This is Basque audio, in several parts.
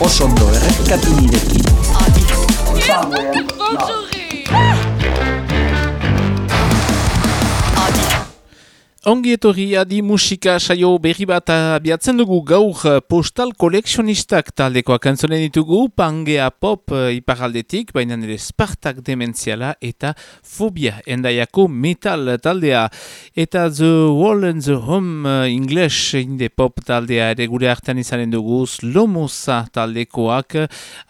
osondo errepikatu nirekin. Ongi etorri adi musika saio berri bat abiatzen dugu gaur eh, postal koleksionistak taldekoak antzonen ditugu Pangea Pop uh, iparaldetik, baina nire Spartak Dementiala eta Fobia endaiako metal taldea. Eta The Wall and the Home uh, English inde pop taldea ere gure hartan izanen dugu Slomosa taldekoak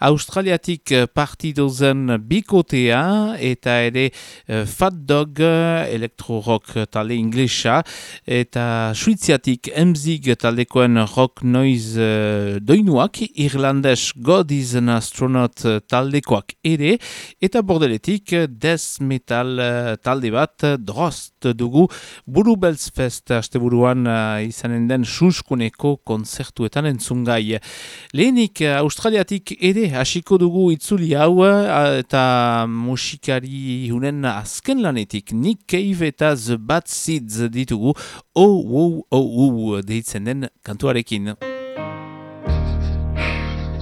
Australiatik partidozen bikotea eta ere uh, Fat Dog elektro rock talde inglesa eta suiziatik emzig taldekoen rock noise uh, doinuak, irlandes God is an astronaut taldekoak ere, eta bordeletik death metal talde bat drost dugu. Buru belzfest haste buruan uh, izanen den suskuneko konzertuetan entzungai. Lehenik australiatik ere hasiko dugu itzuli hau eta musikari hunen azken lanetik Nick Cave eta The Bad Seeds ditu ditugu oh, oh, oh, oh, deitzen den kantuarekin.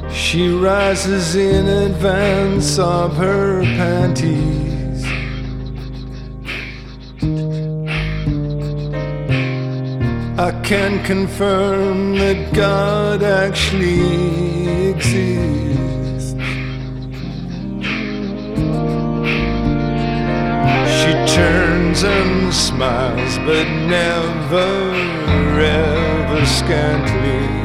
She rises in advance of her panties I can confirm that God actually exists She turns and smiles, but never ever scantly.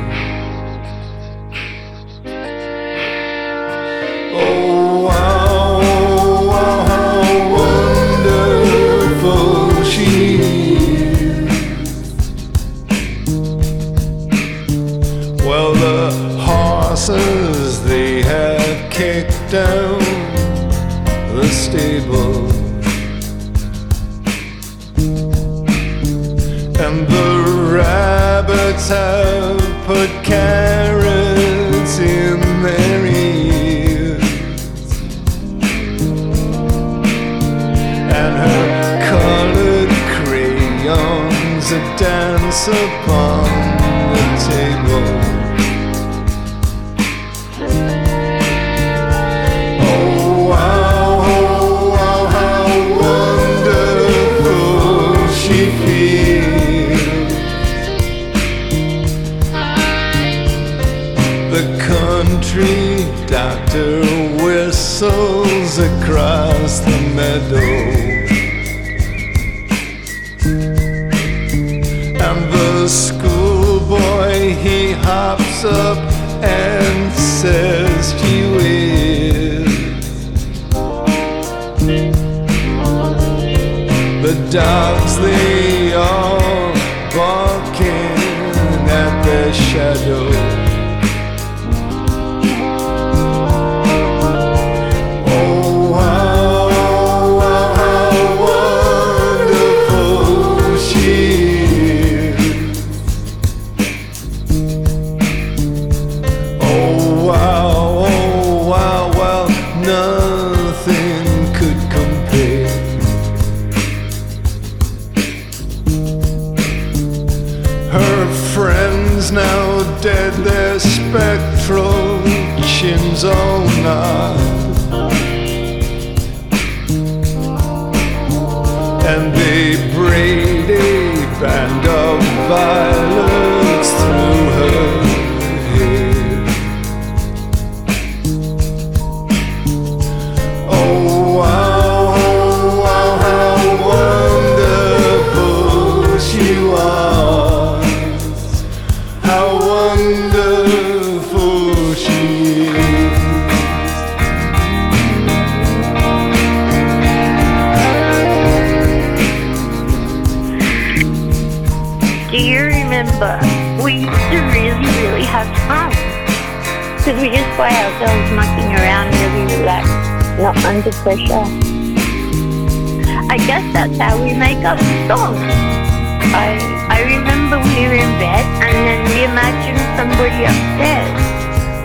And they braid a band under pressure. I guess that's how we make up songs. I, I remember we were in bed and then we imagined somebody upstairs.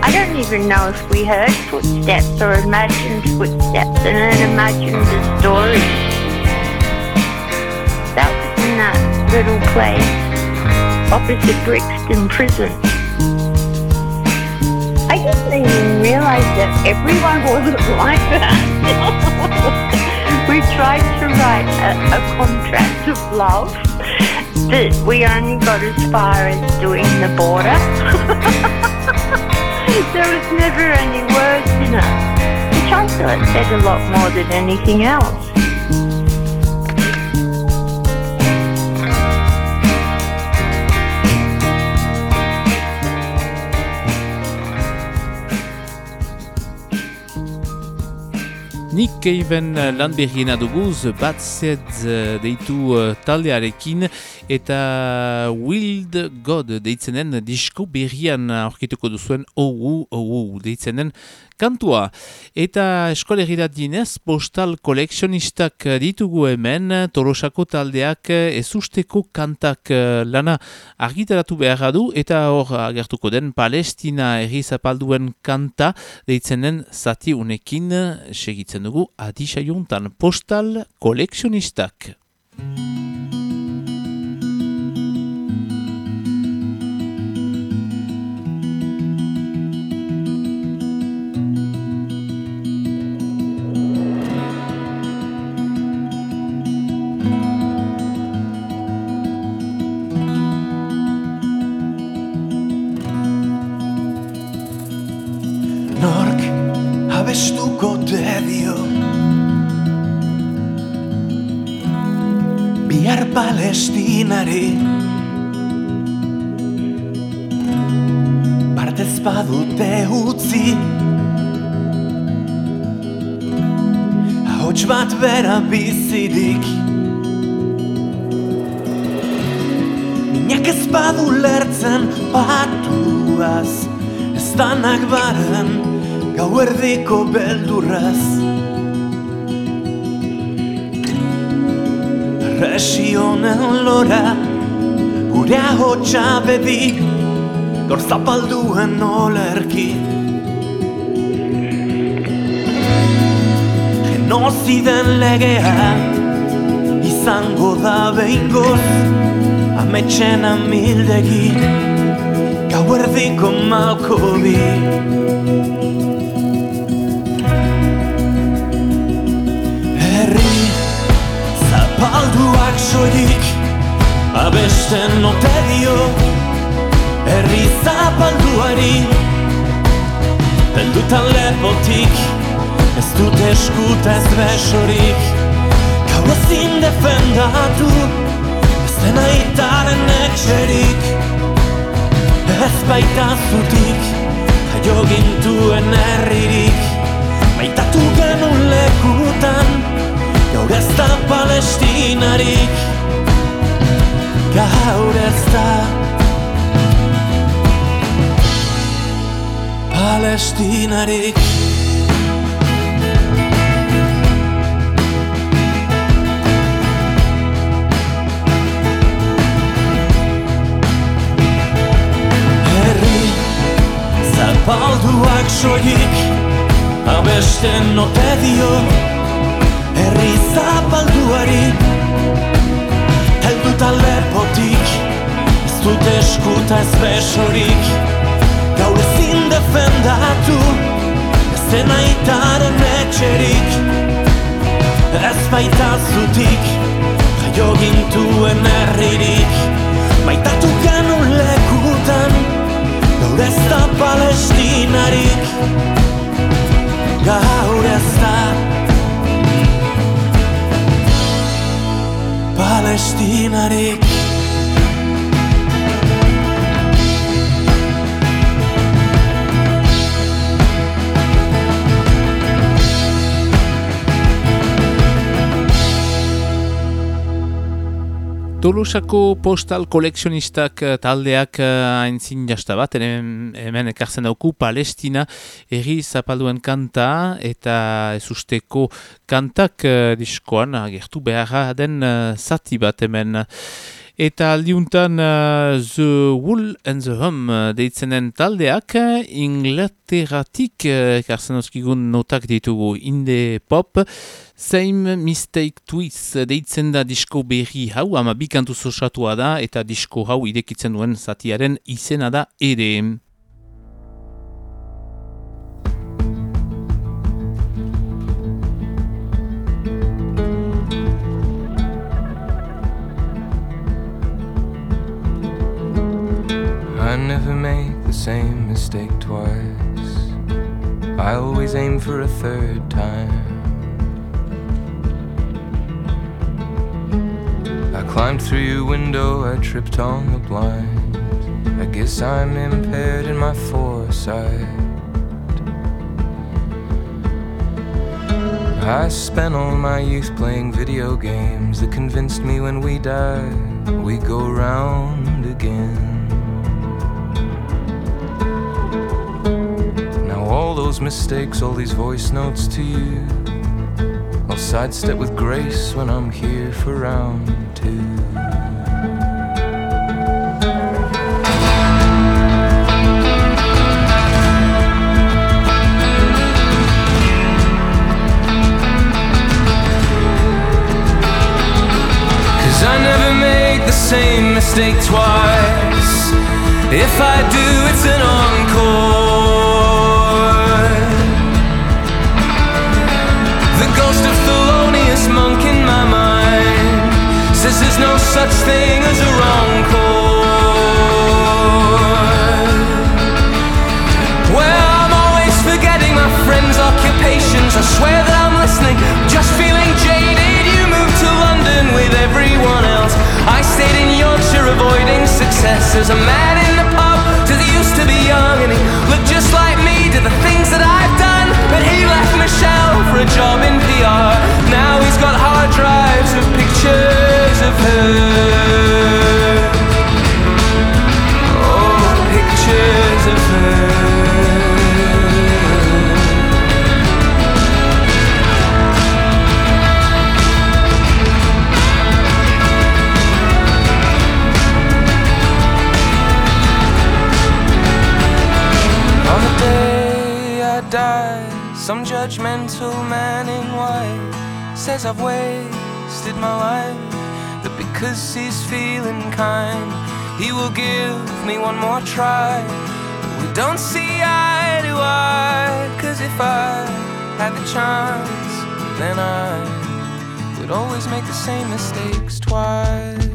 I don't even know if we heard footsteps or imagined footsteps and then imagined a story. That was in that little place opposite Brixton Prison. I didn't realize that everyone wasn't like that. we tried to write a, a contract of love, but we only got as far as doing the border. there was never any words in it, which I thought said a lot more than anything else. Nik keiben lan berriena duguz, bat zed eh, deitu eh, taldearekin eta Wild God deitzenen disko berrian aurkituko duzuen OU, OU deitzenen kantua. Eta eskolegirat dinez, postal koleksionistak ditugu hemen, torosako taldeak ezusteko kantak lana argitaratu behar du, eta hor agertuko den Palestina erri zapalduen kanta deitzenen zati unekin segitzen dugu adisaiuntan postal koleksionistak. Badute utzi Ahots bat bera bizirik Minak ez badu lertzen batuaz Ez danak baren gauerdiko beldurraz Resionen lora gure ahotsa bedi Gaur zapalduen olerki. Genoziden legea izango da behingoz Ametxen amildegi gauerdiko malko bi zapalduak soilik abesten ote dio Herri zapalduari Heldutan lepotik ez dut eskuta ez besorik. Gau ezin defendatu ez dena itaren etxerik. Ez baita zutik jaio gintuen herririk. Maitatu genuen lekutan gaur ez da palestinarik. Gaur ez da palestinarik. Herri zapalduak soilik abesten ote dio. Herri zapalduari helduta lepotik ez dut eskuta ez besorik gaur ezin defendatu ez dena itaren etxerik ez baita zutik jaio gintuen herririk. Maitatu genuen lekutan gaur ez da palestinarik. Gaur ez da palestinarik Tolosako postal koleksionistak eh, taldeak eh, aintzin jasta bat, hemen, hemen ekartzen dauku Palestina erri zapalduen kanta eta ez usteko kantak eh, diskoan agertu beharra den eh, zati bat hemen. Eta aldiuntan uh, The Wool and the Hum uh, deitzenen taldeak uh, Inglaterratik uh, ekartzen oskigun notak ditugu inde pop Same Mistake Twist deitzen da disko berri hau, ama bikantu zosatua da eta disko hau idekitzen duen zatiaren izena da ere. Never make the same mistake twice. I always aim for a third time. I climbed through your window, I tripped on the blind. I guess I'm impaired in my foresight. I spent all my youth playing video games that convinced me when we die, we go round again. All those mistakes, all these voice notes to you, I'll sidestep with grace when I'm here for round two. same mistake twice. If I do, it's an such thing as a wrong chord. Well, I'm always forgetting my friends' occupations. I swear that I'm listening, just feeling jaded. You moved to London with everyone else. I stayed in Yorkshire avoiding success There's a man in the pub Says he used to be young And he looked just like me Did the things that I've done But he left Michelle for a job in PR Now he's got hard drives of pictures of her some judgmental man in white says I've wasted my life. But because he's feeling kind, he will give me one more try. But we don't see eye to eye, cause if I had the chance, then I would always make the same mistakes twice.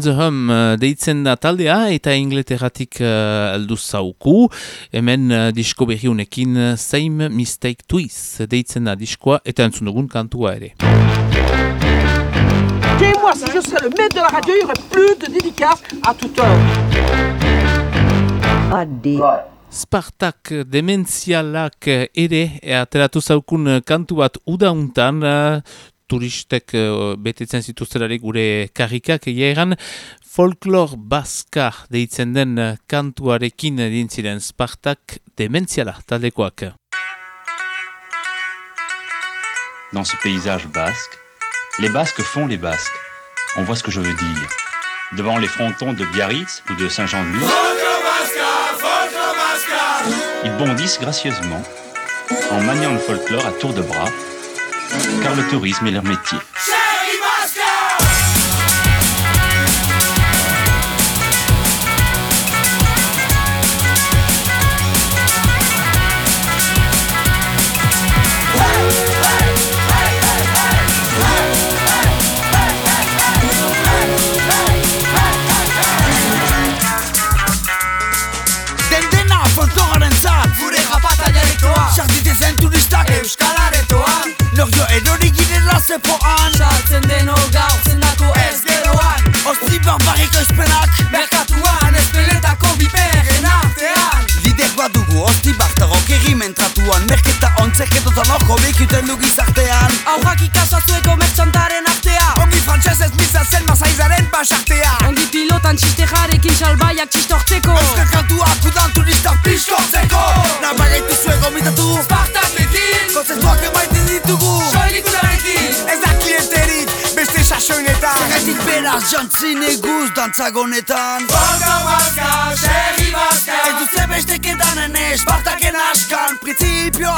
And the Hum uh, deitzen da taldea eta ingleterratik uh, aldu zauku. Hemen uh, disko berri honekin uh, Same Mistake Twice deitzen da diskoa eta entzun dugun kantua ere. Et moi, si je serais le maître de la radio, il y aurait plus de dédicaces à toute heure. Adi. Spartak dementzialak ere ateratu zaukun kantu bat udauntan dementziala taldekoak. Dans ce paysage basque, les Basques font les Basques. On voit ce que je veux dire. Devant les frontons de Biarritz ou de Saint-Jean-de-Luz, ils bondissent gracieusement en maniant le folklore à tour de bras, car le tourisme est leur métier. Jantzin eguz dantzagonetan Folka bazka, serri bazka Ez duze besteke danen Espartaken askan Printzipio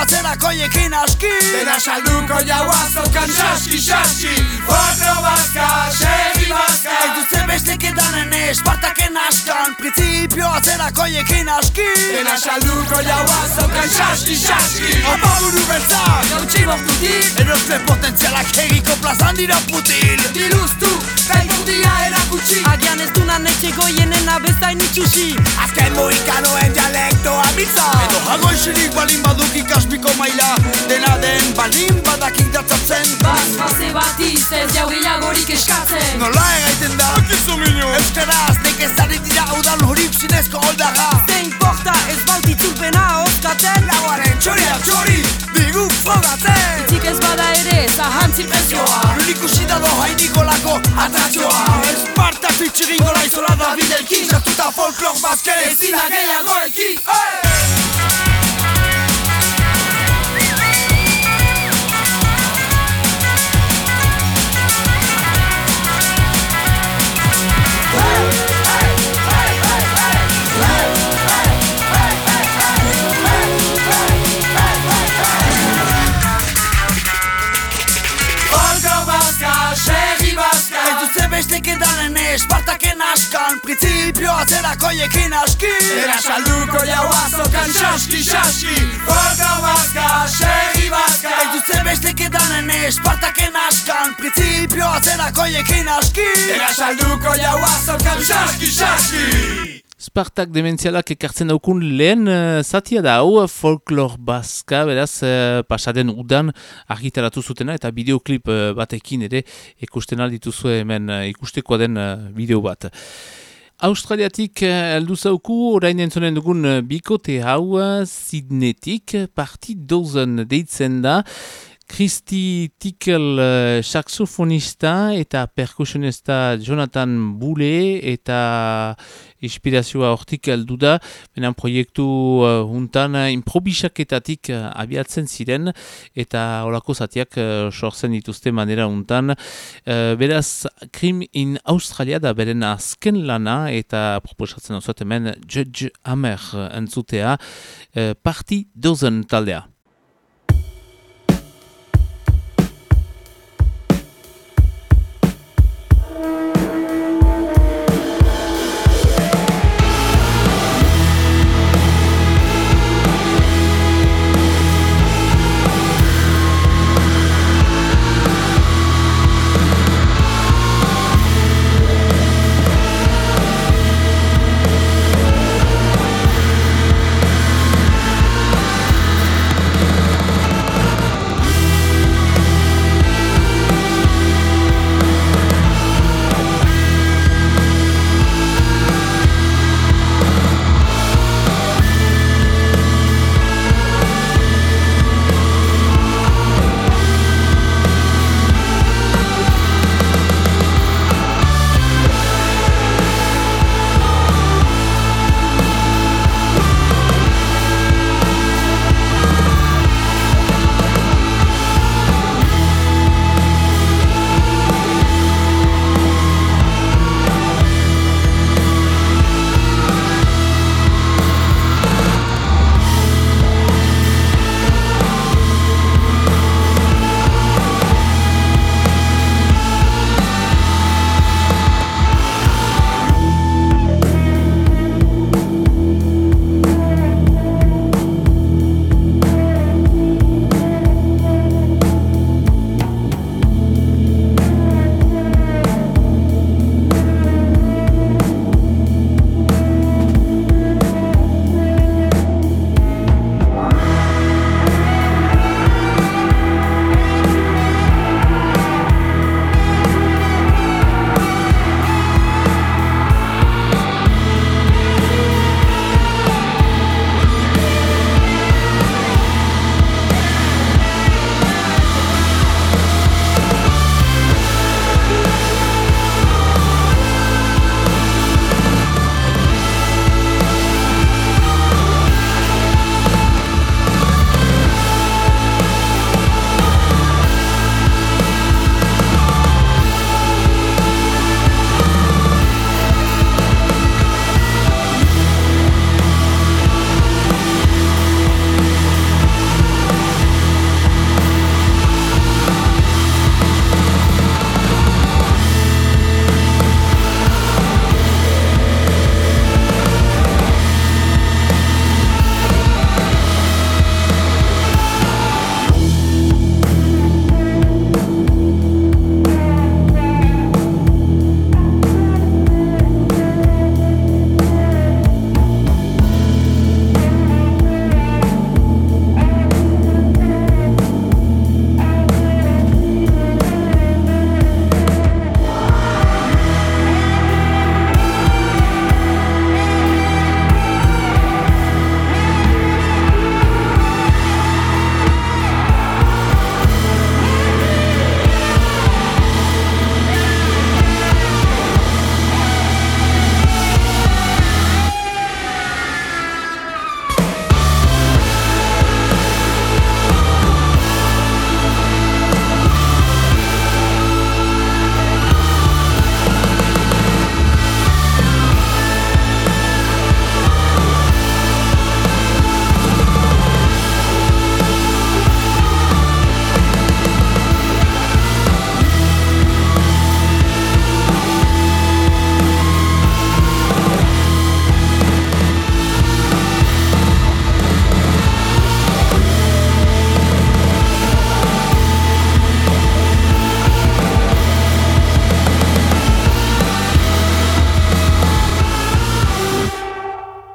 atzerako jekin aski. Dena salduko jaua zokan saski, saski. Folka bazka, serri bazka Ez duze besteke danen Espartaken askan. Printzipio atzerako jekin aski. Dena salduko jaua zokan saski, saski. Opa buru beltzak Gautxi bortutik Erosle potentzialak egiko plazan dira putil Diluztu, gaipurdia erakutsi. Agian ez dunan etxe goienena bezain itxusi. Azken moikanoen dialektoa mitza Edo jago isirik balin baduk ikaspiko maila Dena den balin badakik datzatzen Baz, base bat ez jau gehiagorik eskatzen. Nola egaiten da? Akizu minu Euskaraz nekezari dira udan horik zinezko holdaga Zein porta ez bautitzulpena oskatzen. Lauaren txoriak txori Digu frogatzen. Itzik ez bada ere zahantzi prezioa. Nun ikusi da doha inikolako atratxoa. Esparta fitxerin gola izola da bidelkin Sartuta folklor Jekin aski. Dena salduko jaua zokan saski, saski Folka bazka, serri bazka Ez duze besteke danen Espartaken askan. Printzipio atzerako jekin aski. Dena salduko jaua zokan saski, saski Spartak dementzialak ekartzen daukun lehen uh, zatia da hau folklor baska, beraz uh, pasaden udan argitaratu zutena eta bideoklip uh, batekin ere ikusten aldituzue hemen uh, ikustekoa den uh, bideo bat. Australiatik uh, heldu zauku orain entzonen dugun uh, bikote hau uh, Sydneytik parti dozen deitzen da. Christy Tickle saxofonista eta perkusionista Jonathan Boule eta inspirazioa hortik heldu da, benen proiektu uh, huntan uh, improbisaketatik uh, abiatzen ziren eta horako zatiak uh, sortzen dituzte manera huntan. Uh, beraz, Krim in Australia da beren azken lana eta proposatzen osoet hemen Judge Hammer entzutea uh, parti dozen taldea.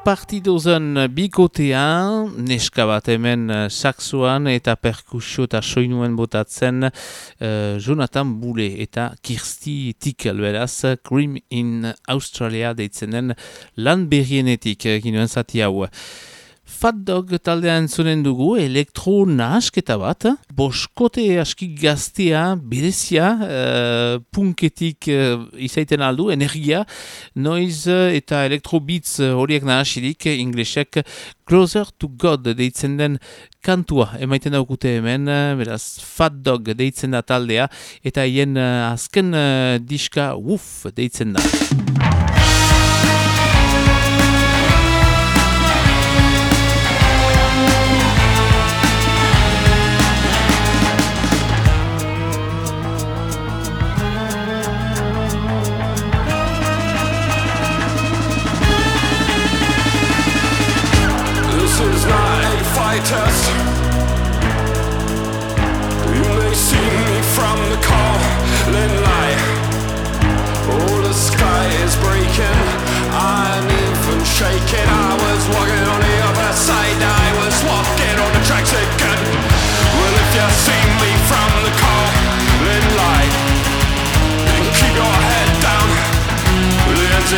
Partidozen bikotean, neska bat hemen uh, saksoan eta perkusio eta soinuen botatzen uh, Jonathan Bule eta Kirsti Tikel beraz, Cream in Australia deitzen den lan berrienetik ginoen zati hau. Fat Dog taldean zunen dugu elektro nahasketa bat, boskote aski gaztea, berezia, uh, punketik uh, izaiten aldu, energia, noiz eta elektro beats horiek nahasirik, inglesek, Closer to God deitzen den kantua, emaiten daukute hemen, beraz Fat Dog deitzen da taldea, eta hien uh, azken uh, diska Woof deitzen da.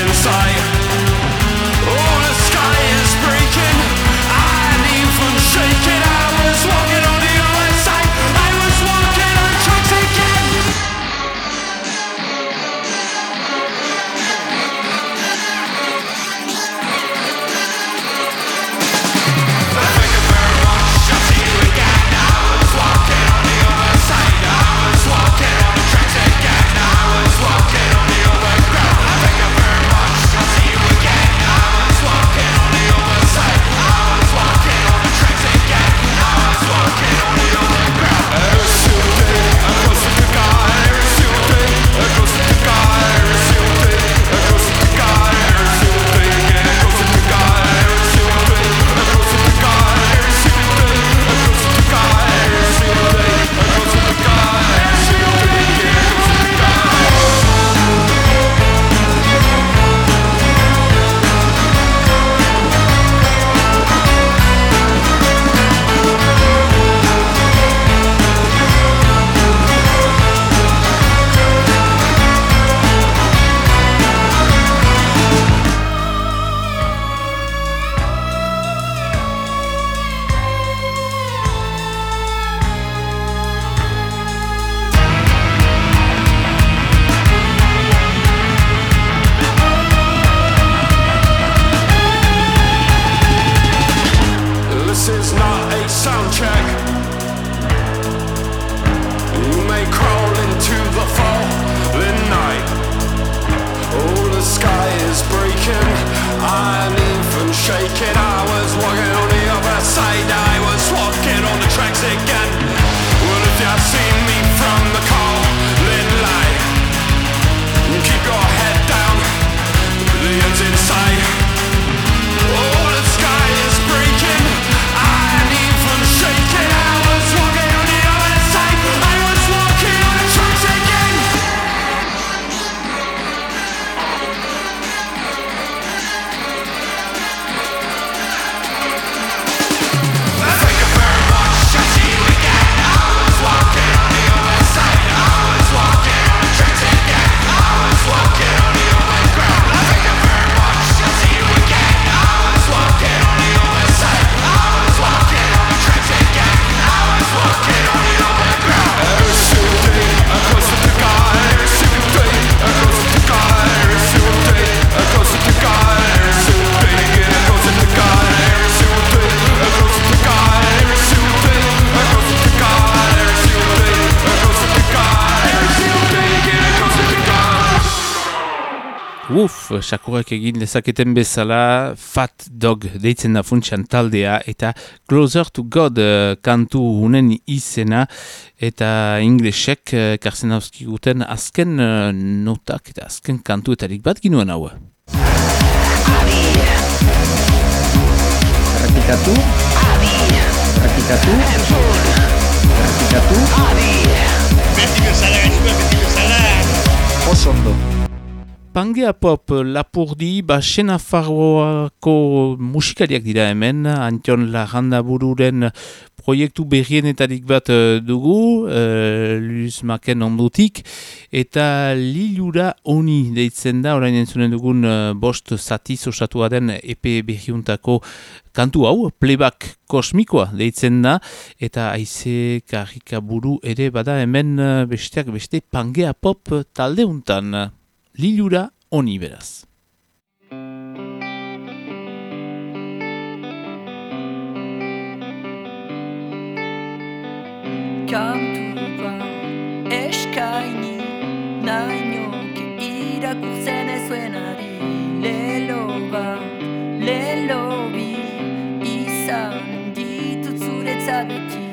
Inside. Sakurek egin lezaketen bezala Fat Dog deitzen da funtsian taldea eta Closer to God uh, kantu unen izena eta inglesek uh, karzen guten azken uh, notak eta azken kantu eta bat ginuen hau. Repikatu Repikatu Repikatu Beti bezala, beti bezala Osondo Pangea Pop Lapurdi, ba, sena farroako musikariak dira hemen, Antion Larranda bururen proiektu berrienetarik bat uh, dugu, uh, Luz Maken ondutik, eta Lilura Oni deitzen da, orain entzunen dugun uh, bost zatiz osatua den EP berriuntako kantu hau, playback kosmikoa deitzen da, eta aize karrika buru ere bada hemen besteak beste Pangea Pop taldeuntan lilura honi beraz. Kantu eskaini nainoke irakurtzen ezuen ari Lelo bat, lelo bi izan ditut zuretzat beti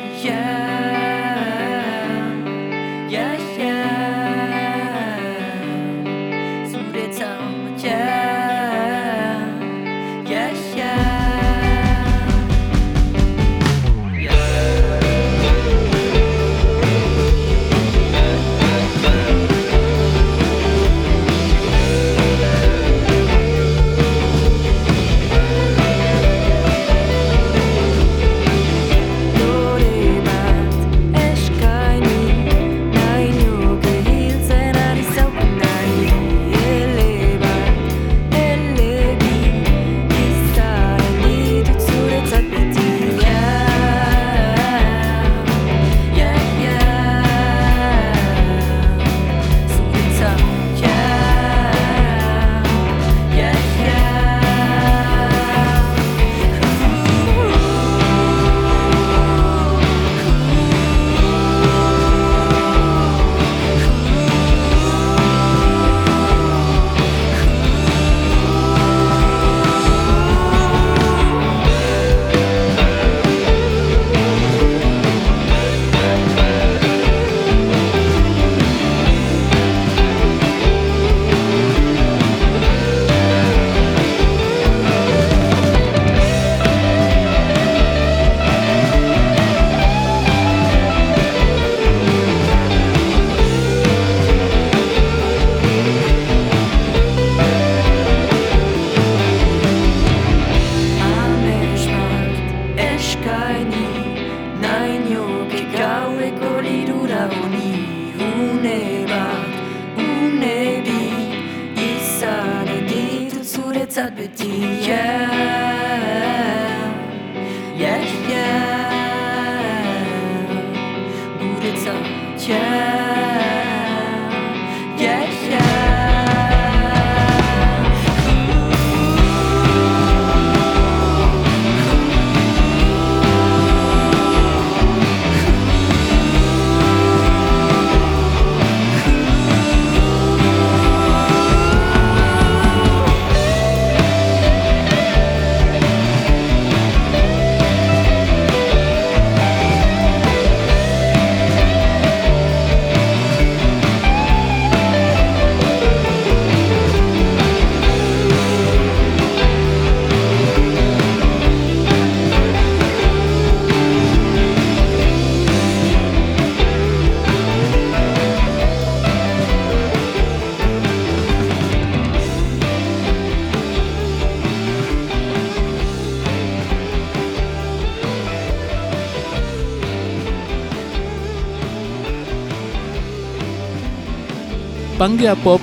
Pangea Pop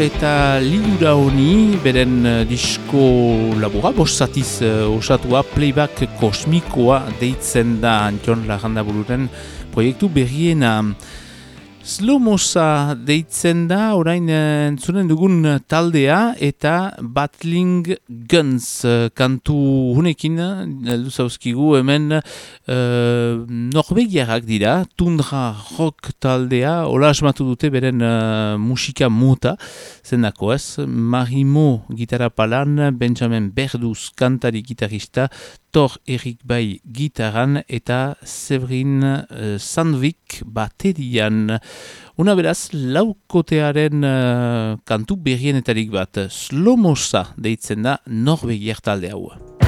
eta Lidura Honi, beren uh, disko labura, bosatiz uh, osatua, playback kosmikoa deitzen da Antion Lagandabururen proiektu berriena. Slomosa deitzen da, orain eh, entzunen dugun taldea eta Battling Guns eh, kantu hunekin, heldu zauzkigu hemen uh, norvegiarak dira, tundra rock taldea, hola asmatu dute beren musika mota, zendako ez, Marimo gitarra palan, Benjamin Berduz kantari gitarista, Thor Erik Bai gitaran eta Severin uh, Sandvik baterian. Una beraz, laukotearen uh, kantu berrienetarik bat, Slomosa deitzen da Norvegier talde hau.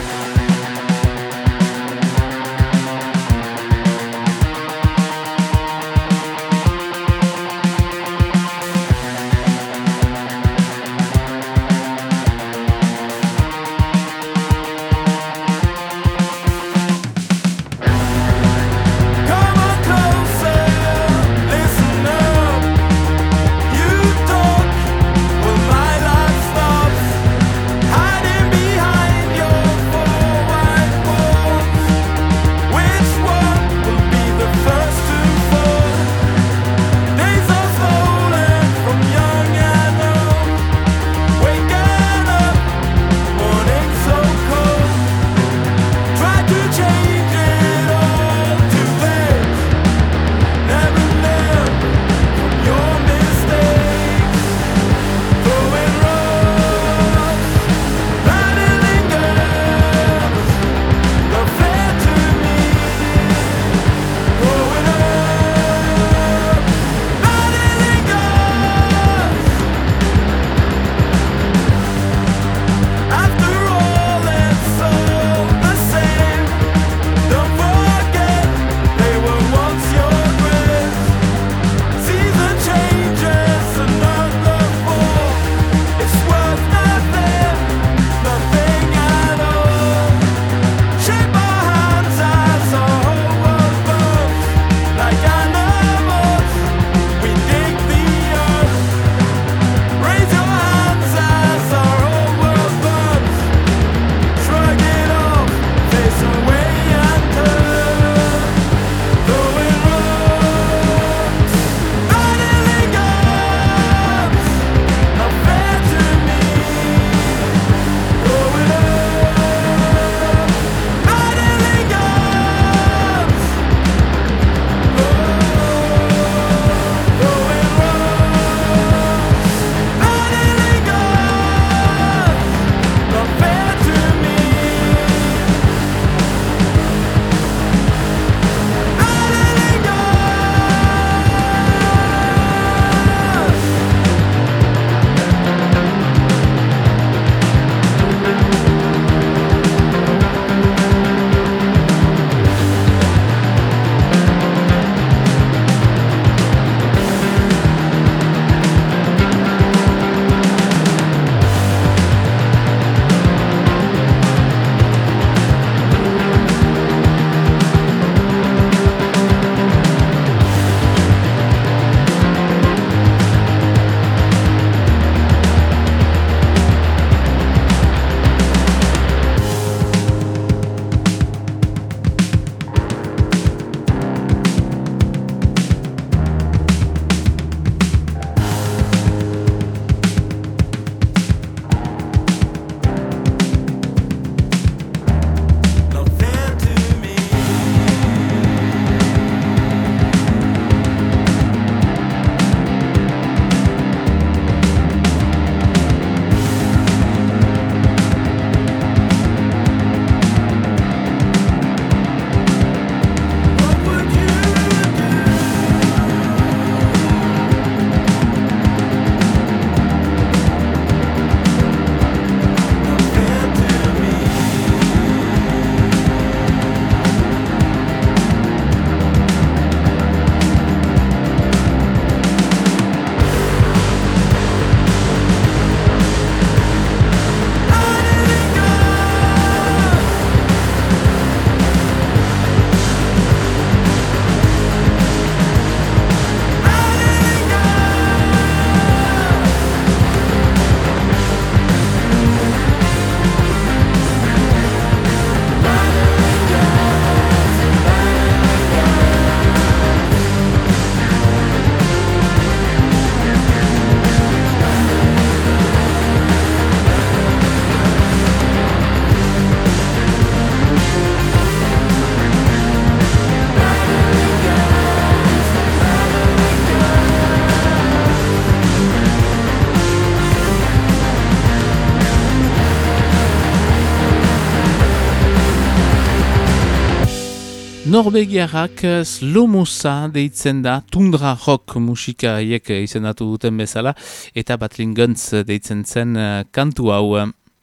Norvegiarrak Slomosa deitzen da, tundra rock musika haiek izendatu duten bezala, eta Batlinguns deitzen zen eh, kantu hau.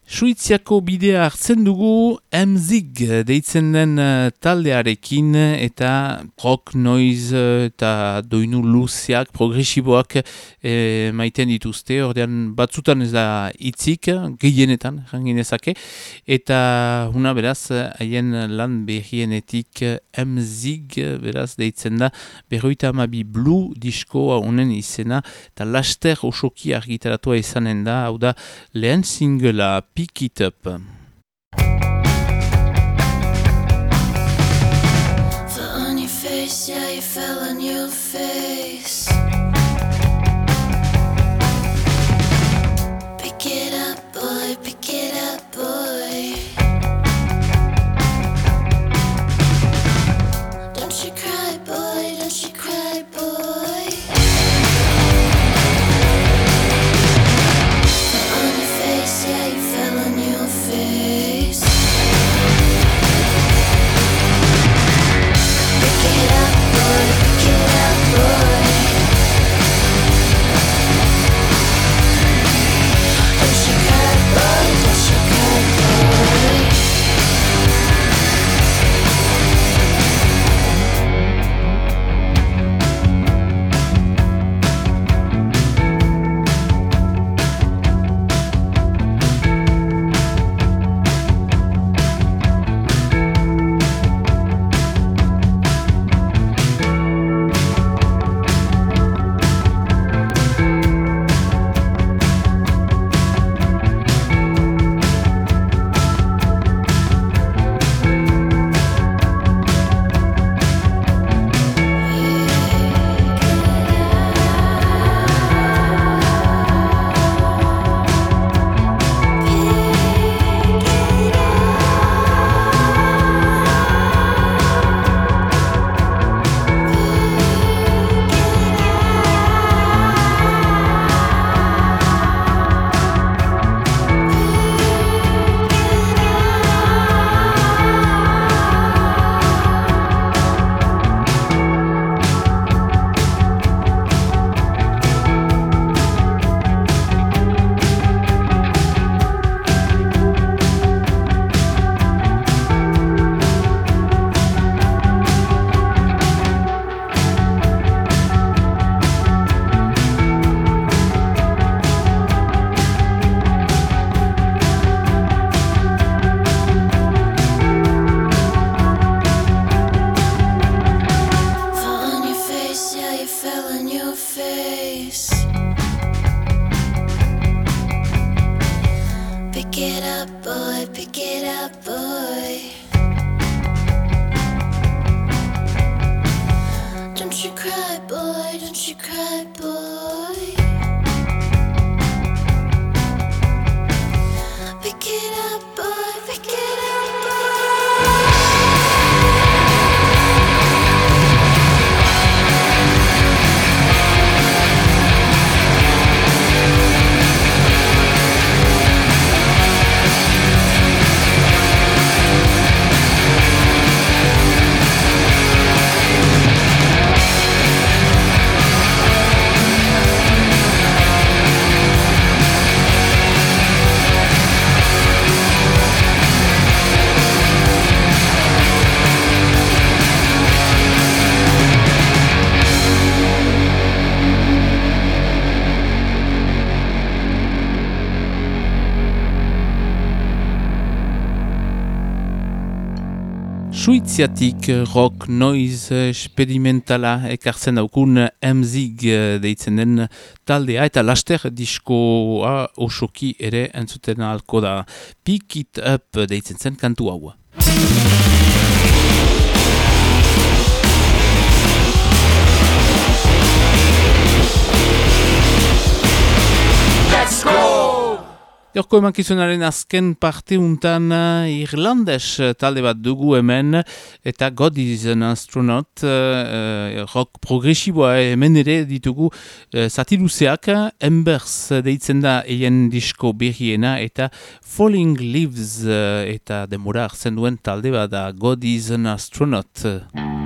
Suiziako bidea hartzen dugu MZIG deitzen den uh, taldearekin eta rock noise uh, eta doinu luziak, progresiboak e, maiten dituzte, ordean batzutan ez da itzik, gehienetan, janginezake, eta una beraz, haien lan berrienetik MZIG beraz deitzen da, berroita amabi blue diskoa honen izena, eta laster osoki argitaratua izanen da, hau da lehen singela Pick It Up. Suiziatik rock noise experimentala ekartzen daukun MZIG deitzen den taldea eta laster diskoa osoki ere entzuten alko da Pick It Up deitzen zen kantu hau. Jorko emankizunaren azken parte untan uh, irlandes uh, talde bat dugu hemen eta God is an astronaut uh, rock progresiboa hemen ere ditugu uh, Embers deitzen da eien disko berriena eta Falling Leaves uh, eta demora hartzen duen talde bat da God is an astronaut.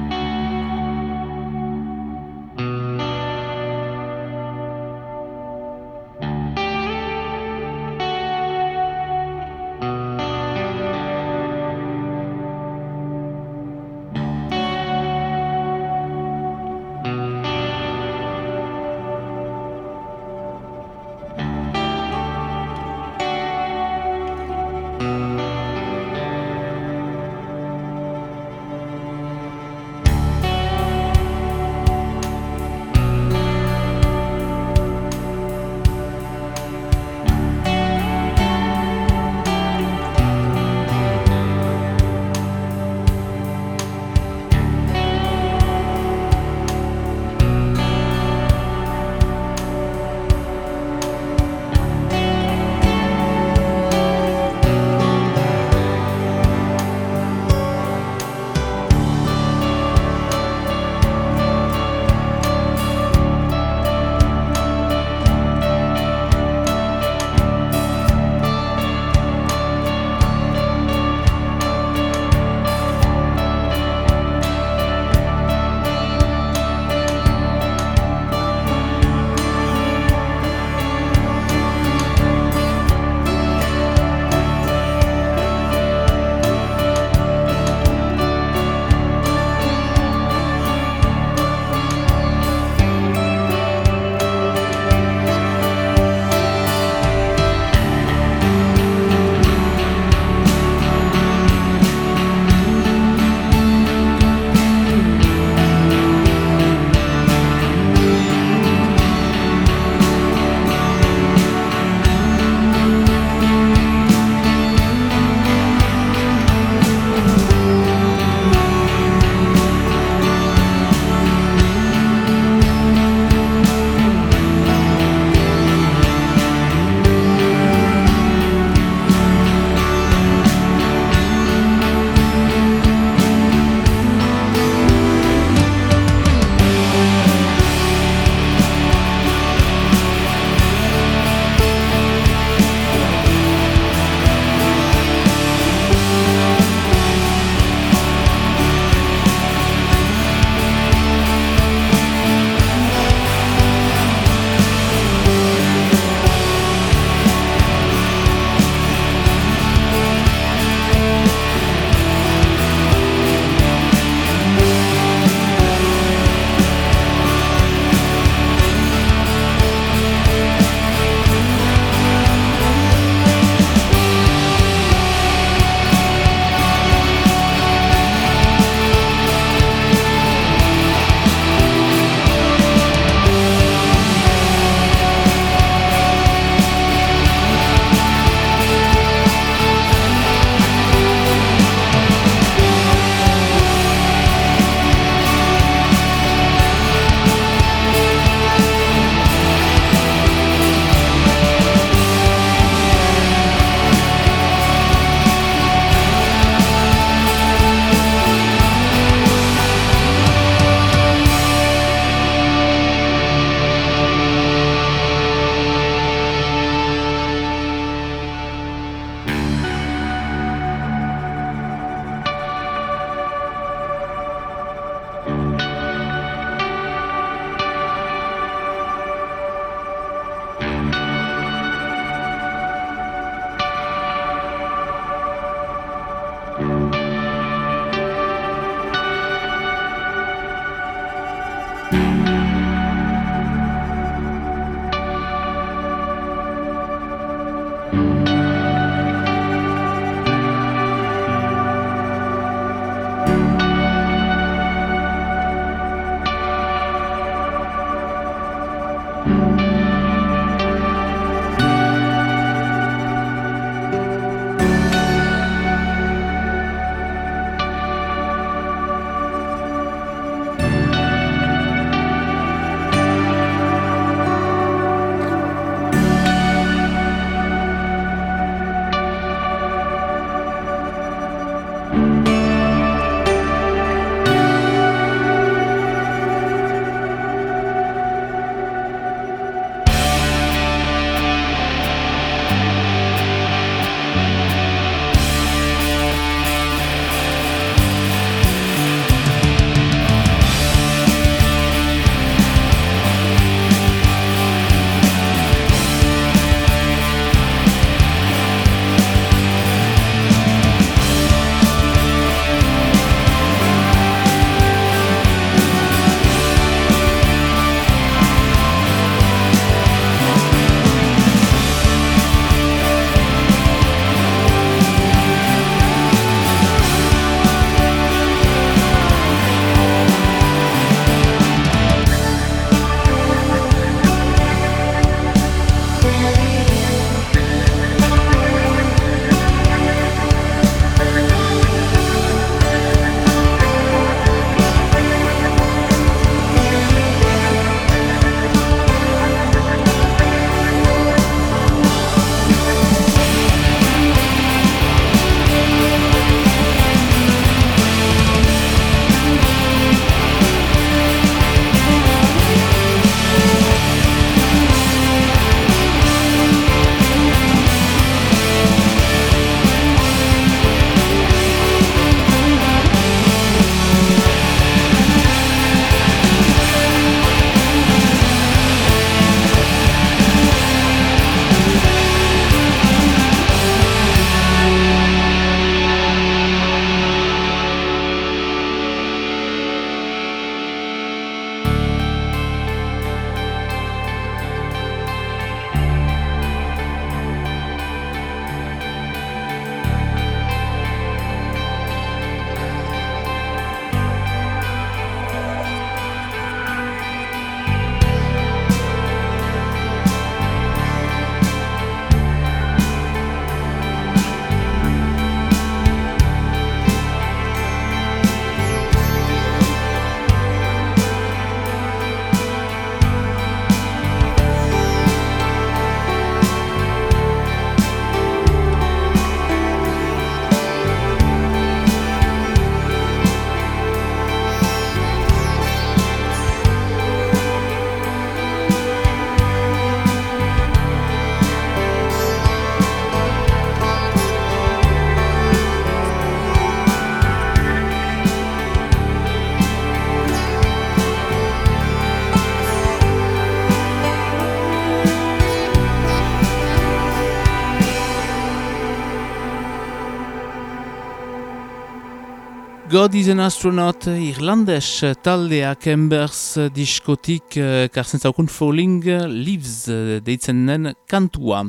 God is an astronaut irlandes taldeak embers diskotik uh, karzen zaukun Falling Leaves uh, deitzen den kantua.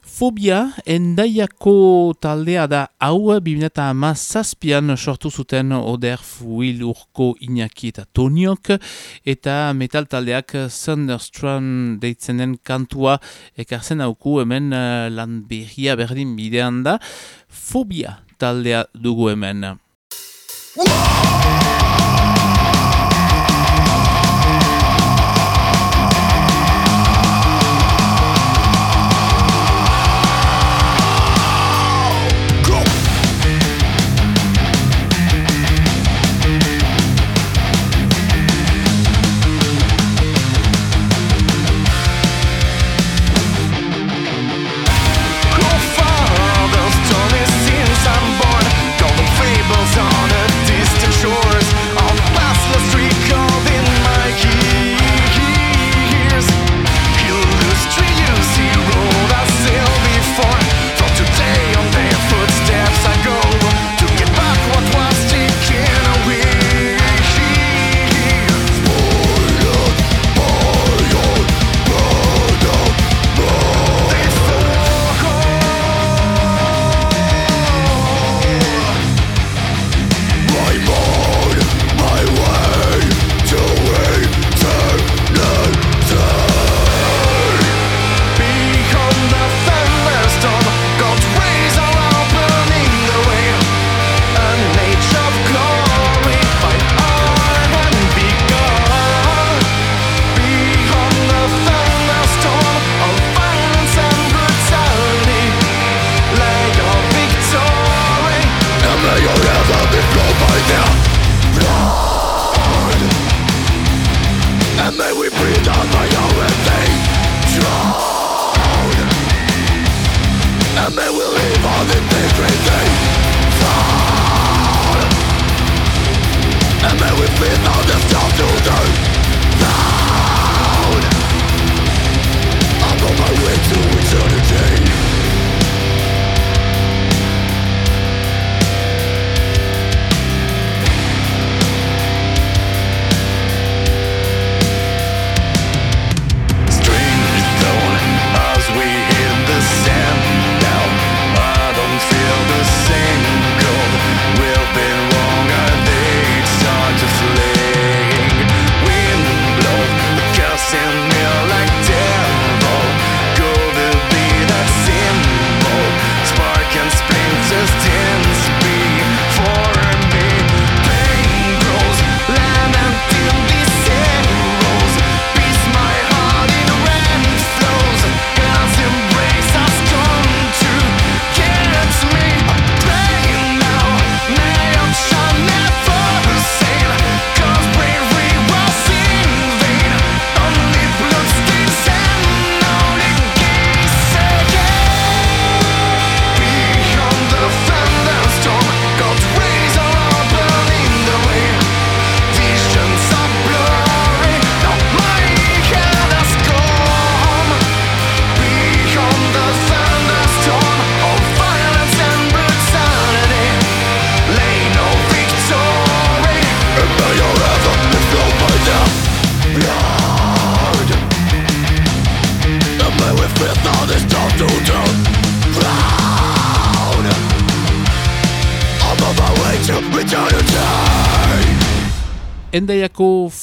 Fobia endaiako taldea da hau bibineta zazpian sortu zuten Oder Fuil Urko Iñaki eta Toniok eta metal taldeak Thunderstrand deitzen den kantua ekartzen hauku hemen uh, lan berria berdin bidean da Fobia taldea dugu hemen. Endaiako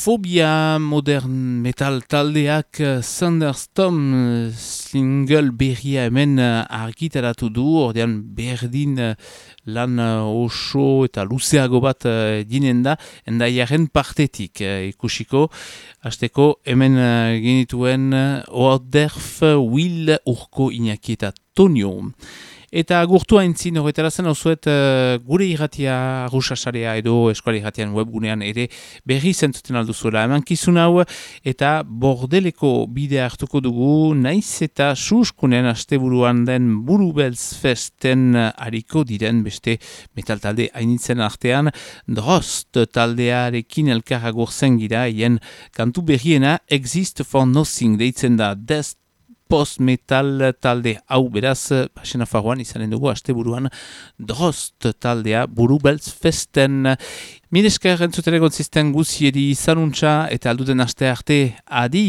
fobia modern metal taldeak eh, Thunderstorm eh, single berria hemen eh, argitaratu du, ordean berdin lan oso eta luzeago bat dinen da, endaiaren partetik ikusiko, hasteko hemen genituen Oderf Will Urko Iñaki eta Tonio. Eta gurtu haintzin horretara zen osuet uh, gure irratia rusasarea edo eskuali irratian webgunean ere berri zentzuten alduzuela. Eman kizun hau eta bordeleko bide hartuko dugu naiz eta suskunen asteburuan den buru beltz festen hariko diren beste metal talde hainitzen artean drost taldearekin elkarra gurzen gira hien kantu berriena exist for nothing deitzen da dest post-metal talde hau beraz, pasena faruan izanen dugu, asteburuan drost taldea buru beltz festen. Minesker entzuten egon zisten guziedi izanuntza eta alduden aste arte adi!